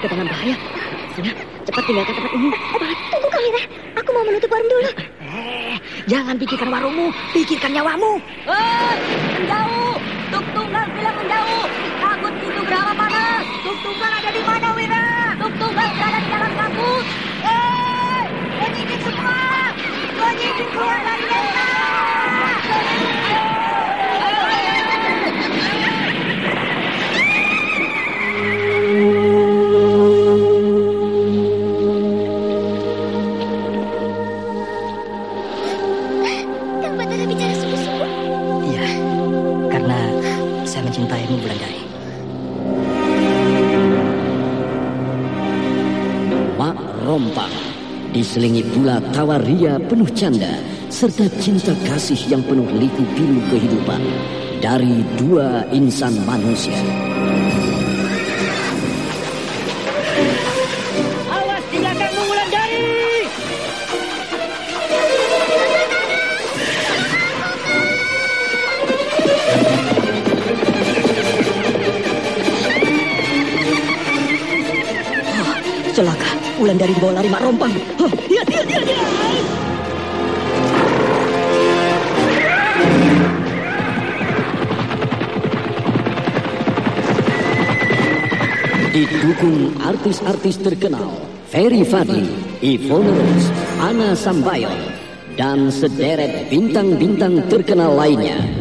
Dalam bahaya. Sudah, cepat tinggalkan tempat ini. Tunggu Kamira. Aku mau menutup warung dulu. Eh, jangan pikirkan warungmu, pikirkan nyawamu. Hei, menjauh. Tuk tunggal bilang menjauh. Takut itu berapa mana? Tuk tunggal ada di mana, Wira? Tuk tunggal berada di dalam kabut. Hei, penyidik semua. Penyidik keluar dari ria penuh canda serta cinta kasih yang penuh liku pilu kehidupan dari dua insan manusia. Ulan dari dibawa lari mak rompang. Hah, Dia, dia, dia, dia. Didukung artis-artis terkenal Ferry Fadli, Ivone Rose, Ana Sambayon, dan sederet bintang-bintang terkenal lainnya.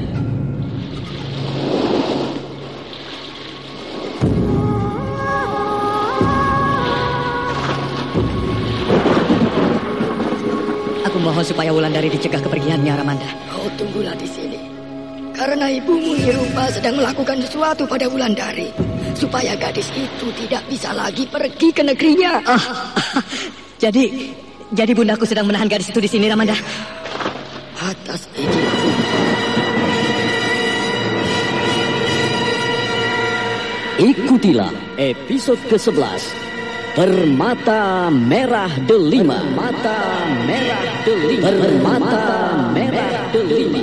Aku mohon supaya Wulandari dicegah kepergiannya, Ramanda. Kau tunggulah di sini. Karena ibumu Nirupa sedang melakukan sesuatu pada Wulandari. Supaya gadis itu tidak bisa lagi pergi ke negerinya. Ah, jadi, jadi bundaku sedang menahan gadis itu di sini, Ramanda. Atas izinku. Ikutilah episode ke-11 Permata Merah Delima Permata Merah Delima Permata Merah Delima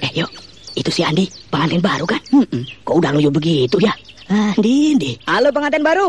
Eh, yuk. Itu si Andi, pengantin baru kan? Kok udah loyo begitu ya? Andi, Andi. Halo pengantin baru,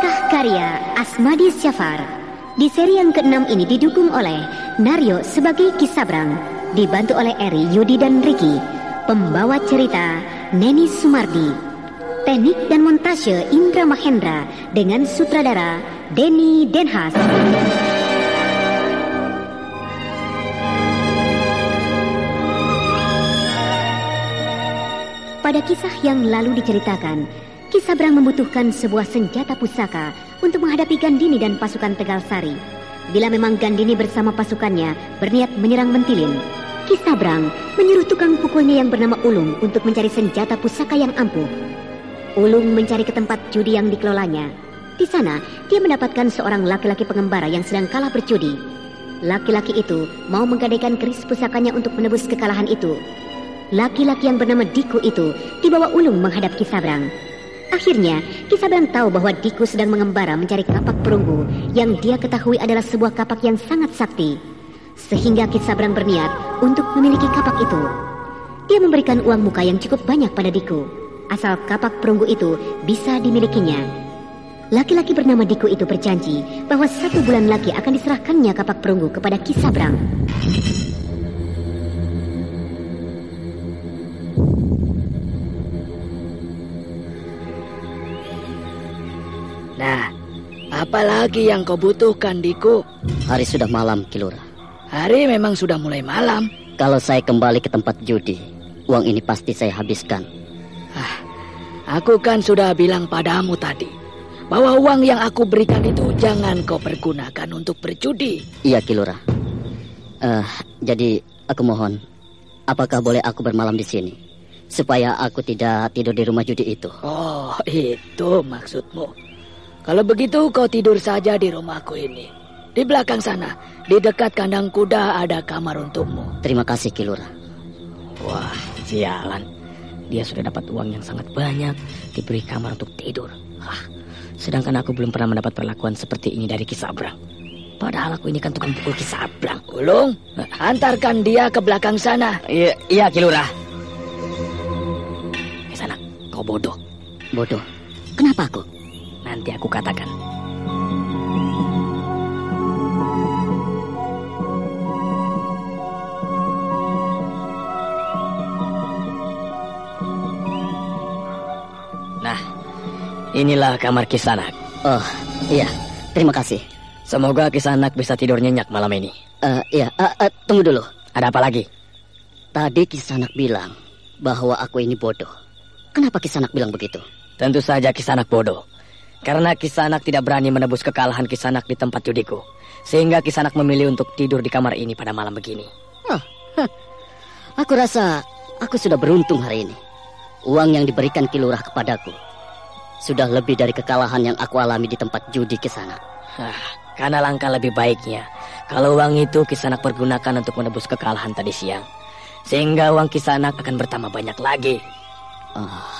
Naskah karya Asmadi Syafar. Di seri yang keenam ini didukung oleh Naryo sebagai Kisabrang, dibantu oleh Eri, Yudi, dan Ricky, Pembawa cerita Neni Sumardi. Teknik dan montase Indra Mahendra dengan sutradara Denny Denhas. Pada kisah yang lalu diceritakan, Kisabrang membutuhkan sebuah senjata pusaka untuk menghadapi Gandini dan pasukan Tegal Sari. Bila memang Gandini bersama pasukannya berniat menyerang Mentilin, Kisabrang menyuruh tukang pukulnya yang bernama Ulung untuk mencari senjata pusaka yang ampuh. Ulung mencari ke tempat judi yang dikelolanya. Di sana, dia mendapatkan seorang laki-laki pengembara yang sedang kalah berjudi. Laki-laki itu mau menggadaikan keris pusakanya untuk menebus kekalahan itu. Laki-laki yang bernama Diku itu dibawa Ulung menghadap Kisabrang. Akhirnya, Kisabrang tahu bahwa Diku sedang mengembara mencari kapak perunggu yang dia ketahui adalah sebuah kapak yang sangat sakti. Sehingga Kisabrang berniat untuk memiliki kapak itu. Dia memberikan uang muka yang cukup banyak pada Diku, asal kapak perunggu itu bisa dimilikinya. Laki-laki bernama Diku itu berjanji bahwa satu bulan lagi akan diserahkannya kapak perunggu kepada Kisabrang. Apalagi yang kau butuhkan, Diku? Hari sudah malam, Kilura. Hari memang sudah mulai malam. Kalau saya kembali ke tempat judi, uang ini pasti saya habiskan. Ah, aku kan sudah bilang padamu tadi bahwa uang yang aku berikan itu jangan kau pergunakan untuk berjudi. Iya, Kilura. Eh, jadi aku mohon, apakah boleh aku bermalam di sini? Supaya aku tidak tidur di rumah judi itu. Oh, itu maksudmu. Kalau begitu kau tidur saja di rumahku ini. Di belakang sana, di dekat kandang kuda ada kamar untukmu. Terima kasih, Kilura. Wah, sialan. Dia sudah dapat uang yang sangat banyak, diberi kamar untuk tidur. Hah, sedangkan aku belum pernah mendapat perlakuan seperti ini dari Kisabrang. Padahal aku ini kan tukang pukul Kisabrang. Ulung, antarkan dia ke belakang sana. Iya, iya Kilura. Di sana, kau bodoh. Bodoh. Kenapa aku? Nanti aku katakan. Nah, inilah kamar Kisanak. Oh, iya. Terima kasih. Semoga Kisanak bisa tidur nyenyak malam ini. Uh, iya, uh, uh, tunggu dulu. Ada apa lagi? Tadi Kisanak bilang bahwa aku ini bodoh. Kenapa Kisanak bilang begitu? Tentu saja Kisanak bodoh. Karena Kisanak tidak berani menebus kekalahan Kisanak di tempat judiku. Sehingga Kisanak memilih untuk tidur di kamar ini pada malam begini. Huh, huh. Aku rasa aku sudah beruntung hari ini. Uang yang diberikan Kilurah kepadaku sudah lebih dari kekalahan yang aku alami di tempat judi Kisanak. Ah, karena langkah lebih baiknya kalau uang itu Kisanak pergunakan untuk menebus kekalahan tadi siang. Sehingga uang Kisanak akan bertambah banyak lagi. Oh,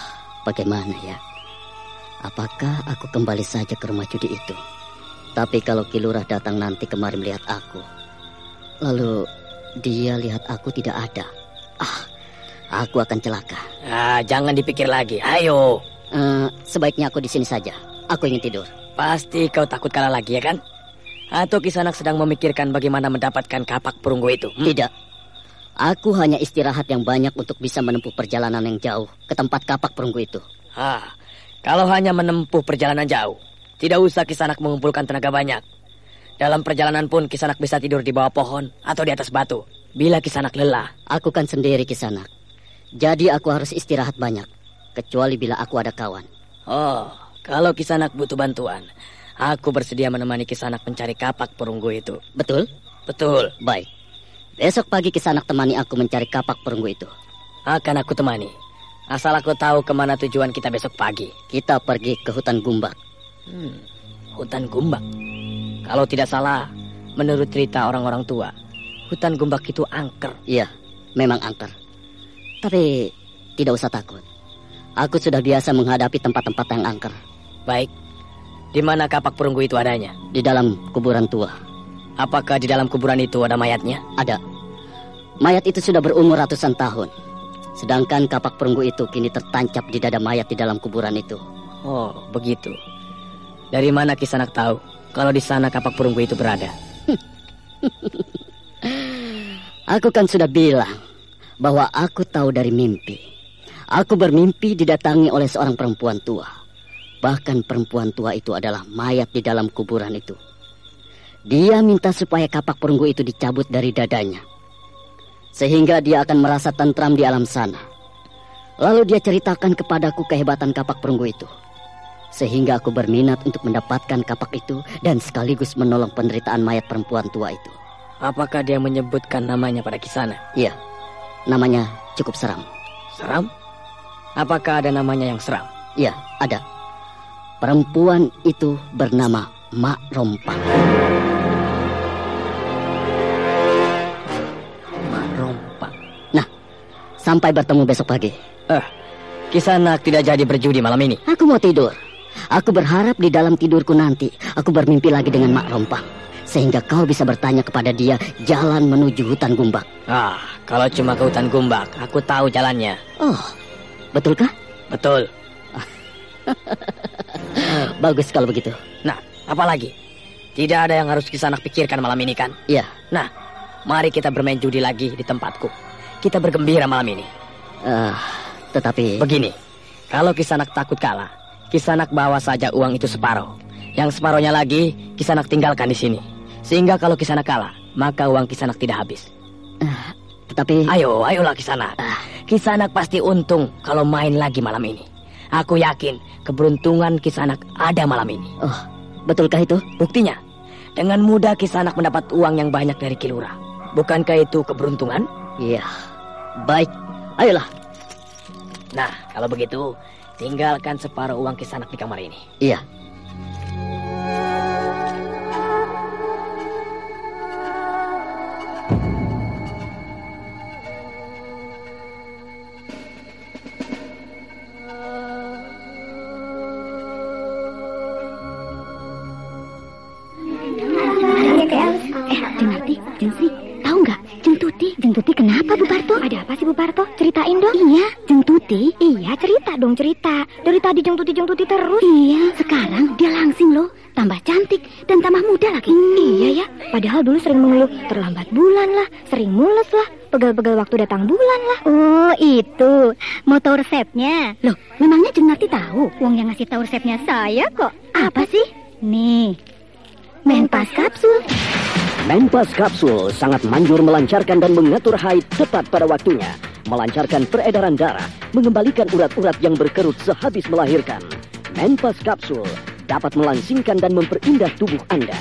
bagaimana ya? Apakah aku kembali saja ke rumah judi itu? Tapi kalau Kilurah datang nanti kemari melihat aku, lalu dia lihat aku tidak ada. Ah, aku akan celaka. Ah, jangan dipikir lagi. Ayo. Uh, sebaiknya aku di sini saja. Aku ingin tidur. Pasti kau takut kalah lagi ya kan? Atau Kisanak sedang memikirkan bagaimana mendapatkan kapak perunggu itu? Hmm? Tidak. Aku hanya istirahat yang banyak untuk bisa menempuh perjalanan yang jauh ke tempat kapak perunggu itu. Ah, kalau hanya menempuh perjalanan jauh, tidak usah Kisanak mengumpulkan tenaga banyak. Dalam perjalanan pun Kisanak bisa tidur di bawah pohon atau di atas batu. Bila Kisanak lelah, aku kan sendiri Kisanak. Jadi aku harus istirahat banyak, kecuali bila aku ada kawan. Oh, kalau Kisanak butuh bantuan, aku bersedia menemani Kisanak mencari kapak perunggu itu. Betul? Betul. Baik. Besok pagi Kisanak temani aku mencari kapak perunggu itu. Akan aku temani. Asal aku tahu ke mana tujuan kita besok pagi. Kita pergi ke hutan Gumbak. Hmm, hutan Gumbak. Kalau tidak salah, menurut cerita orang-orang tua, hutan Gumbak itu angker. Iya, memang angker. Tapi tidak usah takut. Aku sudah biasa menghadapi tempat-tempat yang angker. Baik. Di mana kapak perunggu itu adanya? Di dalam kuburan tua. Apakah di dalam kuburan itu ada mayatnya? Ada. Mayat itu sudah berumur ratusan tahun. Sedangkan kapak perunggu itu kini tertancap di dada mayat di dalam kuburan itu. Oh, begitu. Dari mana Kisanak tahu kalau di sana kapak perunggu itu berada? Aku kan sudah bilang bahwa aku tahu dari mimpi. Aku bermimpi didatangi oleh seorang perempuan tua. Bahkan perempuan tua itu adalah mayat di dalam kuburan itu. Dia minta supaya kapak perunggu itu dicabut dari dadanya. Sehingga dia akan merasa tentram di alam sana. Lalu dia ceritakan kepadaku kehebatan kapak perunggu itu. Sehingga aku berminat untuk mendapatkan kapak itu dan sekaligus menolong penderitaan mayat perempuan tua itu. Apakah dia menyebutkan namanya pada kisana? Iya, namanya cukup seram. Seram? Apakah ada namanya yang seram? Iya, ada. Perempuan itu bernama Mak Rompang. Sampai bertemu besok pagi. Eh, Kisanak tidak jadi berjudi malam ini. Aku mau tidur. Aku berharap di dalam tidurku nanti aku bermimpi lagi dengan Mak Rompang. Sehingga kau bisa bertanya kepada dia jalan menuju hutan gumbak. Ah, kalau cuma ke hutan gumbak, aku tahu jalannya. Oh, betulkah? Betul. Bagus kalau begitu. Nah, apalagi? Tidak ada yang harus Kisanak pikirkan malam ini kan? Iya. Nah, mari kita bermain judi lagi di tempatku. Kita bergembira malam ini. Uh, tetapi... Begini, kalau Kisanak takut kalah, Kisanak bawa saja uang itu separuh. Yang separuhnya lagi, Kisanak tinggalkan di sini. Sehingga kalau Kisanak kalah, maka uang Kisanak tidak habis. Uh, tetapi... Ayo, ayolah Kisanak. Uh. Kisanak pasti untung kalau main lagi malam ini. Aku yakin keberuntungan Kisanak ada malam ini. Oh, betulkah itu? Buktinya, dengan mudah Kisanak mendapat uang yang banyak dari Kilura. Bukankah itu keberuntungan? Iya. Baik, ayolah. Nah, kalau begitu, tinggalkan separuh uang Kisanak di kamar ini. Iya. Dari tadi Jeng Tuti Jeng Tuti terus. Iya, sekarang dia langsing loh. Tambah cantik dan tambah muda lagi. Hmm, iya ya, padahal dulu sering mengeluh terlambat bulan lah, sering mules lah, pegal-pegal waktu datang bulan lah. Oh, itu. Mau tahu resepnya? Loh, memangnya Jeng Narti tahu? Uang yang ngasih tahu resepnya saya kok. Apa sih? Nih, Menpas Kapsul. Menpas Kapsul sangat manjur melancarkan dan mengatur haid tepat pada waktunya melancarkan peredaran darah, mengembalikan urat-urat yang berkerut sehabis melahirkan. Menpas Kapsul dapat melangsingkan dan memperindah tubuh Anda.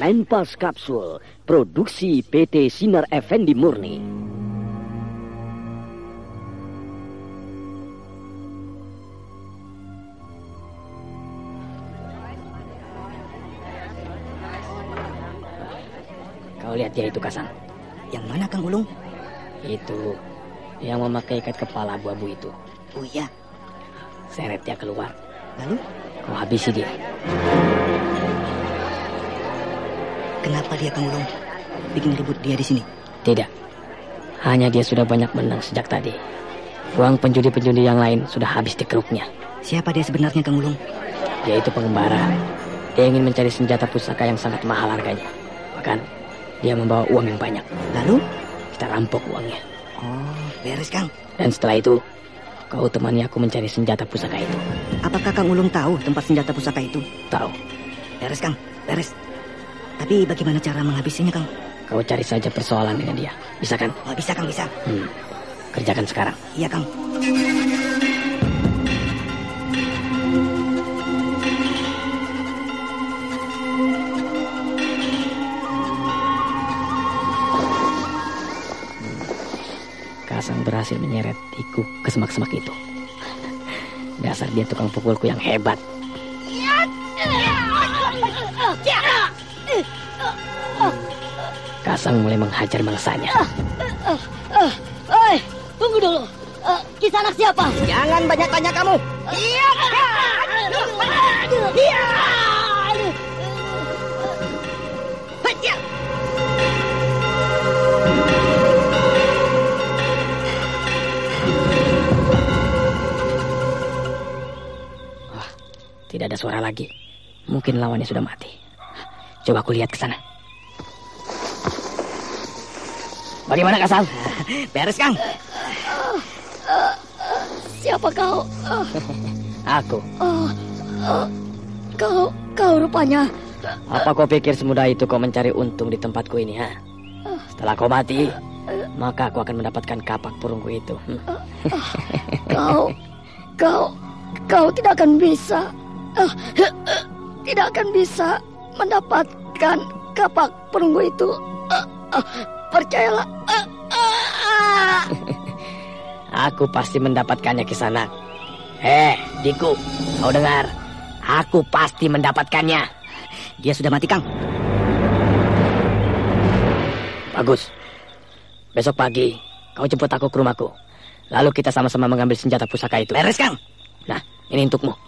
Menpas Kapsul, produksi PT Sinar Effendi Murni. Kau lihat dia itu, Kasang. Yang mana, Kang Ulung? Itu yang memakai ikat kepala abu-abu itu. Oh iya. Seret dia keluar. Lalu? Kau habisi dia. Kenapa dia kemulung? Bikin ribut dia di sini? Tidak. Hanya dia sudah banyak menang sejak tadi. Uang penjudi-penjudi yang lain sudah habis dikeruknya. Siapa dia sebenarnya, Kang Ulung? Dia itu pengembara. Dia ingin mencari senjata pusaka yang sangat mahal harganya. Bahkan, dia membawa uang yang banyak. Lalu? Kita rampok uangnya. Oh, beres Kang. Dan setelah itu, kau temani aku mencari senjata pusaka itu. Apakah Kang Ulung tahu tempat senjata pusaka itu? Tahu. Beres Kang, beres. Tapi bagaimana cara menghabisinya Kang? Kau cari saja persoalan dengan dia. Bisa kan? Oh, bisa Kang, bisa. Hmm. Kerjakan sekarang. Iya Kang. Berhasil menyeret Iku ke semak-semak itu. Dasar dia tukang pukulku yang hebat. Kasang mulai menghajar mangsanya. Eh, tunggu dulu. Uh, Kisanak siapa? Jangan banyak tanya kamu. Iya. Iya. Suara lagi. Mungkin lawannya sudah mati. Coba aku lihat ke sana. Bagaimana Kasang? Beres Kang. Siapa kau? Aku. Kau, kau rupanya. Apa kau pikir semudah itu kau mencari untung di tempatku ini, ha? Setelah kau mati, maka aku akan mendapatkan kapak perunggu itu. Kau, kau, kau tidak akan bisa. Ah, Tidak akan bisa mendapatkan kapak perunggu itu. Ah, ah, Percayalah. Ah, ah. Aku pasti mendapatkannya ke sana. Eh, Diku, kau dengar? Aku pasti mendapatkannya. Dia sudah mati, Kang. Bagus. Besok pagi, kau jemput aku ke rumahku. Lalu kita sama-sama mengambil senjata pusaka itu. Beres, Kang. Nah, ini untukmu.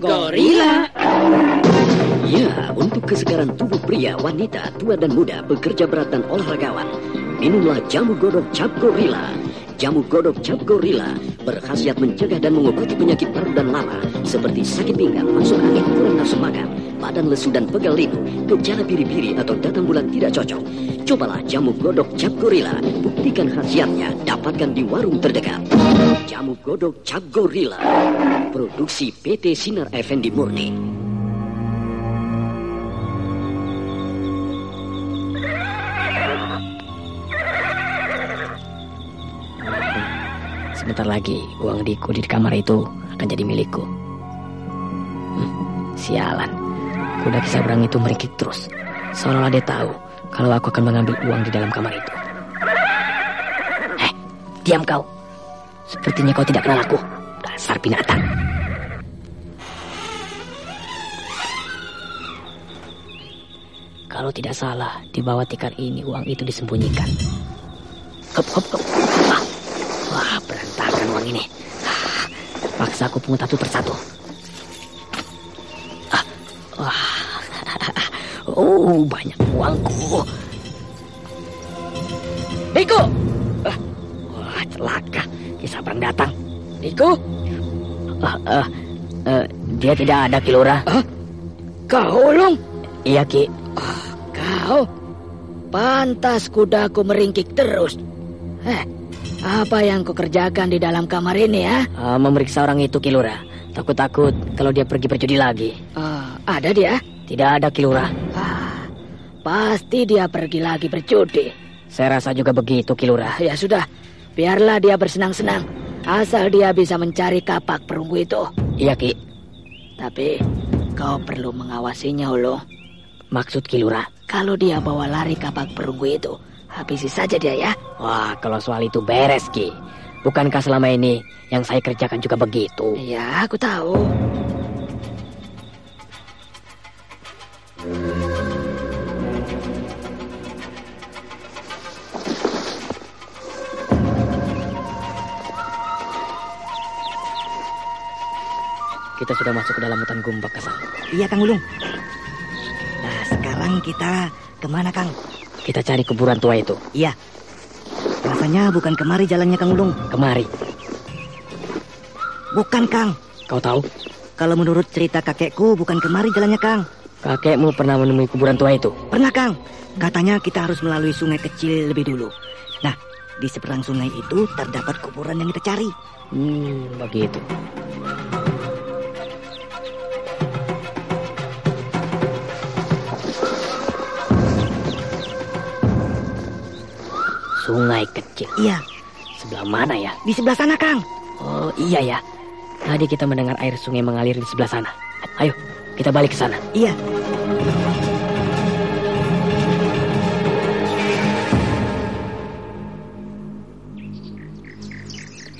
gorila. Ya, untuk kesegaran tubuh pria, wanita, tua dan muda, bekerja berat dan olahragawan. Minumlah jamu godok cap gorila. Jamu godok cap gorila berkhasiat mencegah dan mengobati penyakit paru dan lama seperti sakit pinggang, masuk angin, kurang nafsu makan, badan lesu dan pegal linu, gejala biri-biri atau datang bulan tidak cocok. Cobalah jamu godok cap gorila, buktikan khasiatnya, dapatkan di warung terdekat. Jamu godok cap gorila, produksi PT Sinar Effendi Murni. Sebentar lagi uang Diku di kamar itu akan jadi milikku. Hmm, sialan, kuda kisabrang itu merikik terus. Seolah-olah dia tahu kalau aku akan mengambil uang di dalam kamar itu. Eh, diam kau. Sepertinya kau tidak kenal aku. Dasar binatang. Kalau tidak salah, di bawah tikar ini uang itu disembunyikan. Hop, hop, hop. Ah, Wah, berantakan uang ini. Ah, Paksa aku pungut satu persatu. Ah, wah. Oh, banyak uangku. Diko! Ah, Wah, celaka. Kisabrang datang. Diko? Ah, ah, eh, dia tidak ada, Kilora. Kau, Long? Iya, Ki. Kau? Pantas kudaku meringkik terus. Eh, apa yang kau kerjakan di dalam kamar ini ya? Ah, memeriksa orang itu, Kilora. Takut-takut kalau dia pergi berjudi lagi. Ah, ada dia? Tidak ada, Kilora. Ah, pasti dia pergi lagi berjudi. Saya rasa juga begitu, Kilora. Ah, ya sudah, biarlah dia bersenang-senang. Asal dia bisa mencari kapak perunggu itu. Iya, Ki. Tapi kau perlu mengawasinya, Olo. Maksud Kilora? Kalau dia bawa lari kapak perunggu itu, habisi saja dia ya. Wah, kalau soal itu beres, Ki. Bukankah selama ini yang saya kerjakan juga begitu? Ya, aku tahu. Kita sudah masuk ke dalam hutan gumbak, Kasang. Iya, Kang Ulung. Nah, sekarang kita ke mana, Kang? Kita cari kuburan tua itu. Iya. Rasanya bukan kemari jalannya, Kang Ulung. Kemari. Bukan, Kang. Kau tahu? Kalau menurut cerita kakekku, bukan kemari jalannya, Kang. Kakekmu pernah menemui kuburan tua itu? Pernah, Kang. Katanya kita harus melalui sungai kecil lebih dulu. Nah, di seberang sungai itu terdapat kuburan yang kita cari. Hmm, begitu. Sungai kecil. Iya, Sebelah mana ya? di sebelah sana, Kang. Oh iya ya. Tadi kita mendengar air sungai mengalir di sebelah sana. Ayo, kita balik ke sana. Iya.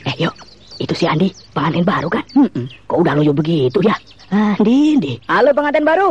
Eh yuk, itu si Andi, pengantin baru kan? Kok udah loyo begitu ya? Andi, Andi. Halo pengantin baru.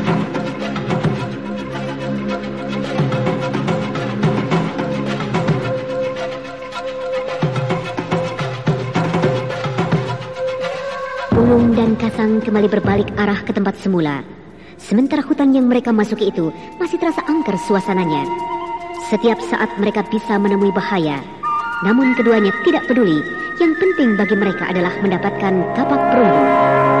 Ulung dan Kasang kembali berbalik arah ke tempat semula. Sementara hutan yang mereka masuki itu masih terasa angker suasananya. Setiap saat mereka bisa menemui bahaya. Namun keduanya tidak peduli. Yang penting bagi mereka adalah mendapatkan kapak perunggu.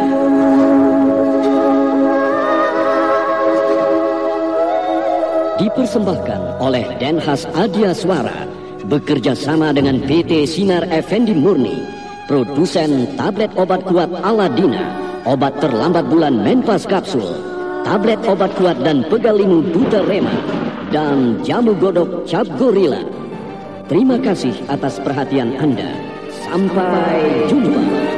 Dipersembahkan oleh Denhas Adia Suara bekerja sama dengan PT Sinar Effendi Murni, produsen tablet obat kuat Aladina, obat terlambat bulan Menpas Kapsul, tablet obat kuat dan pegalimu Duta Rema, dan jamu godok Cap Gorilla. Terima kasih atas perhatian Anda. Sampai jumpa.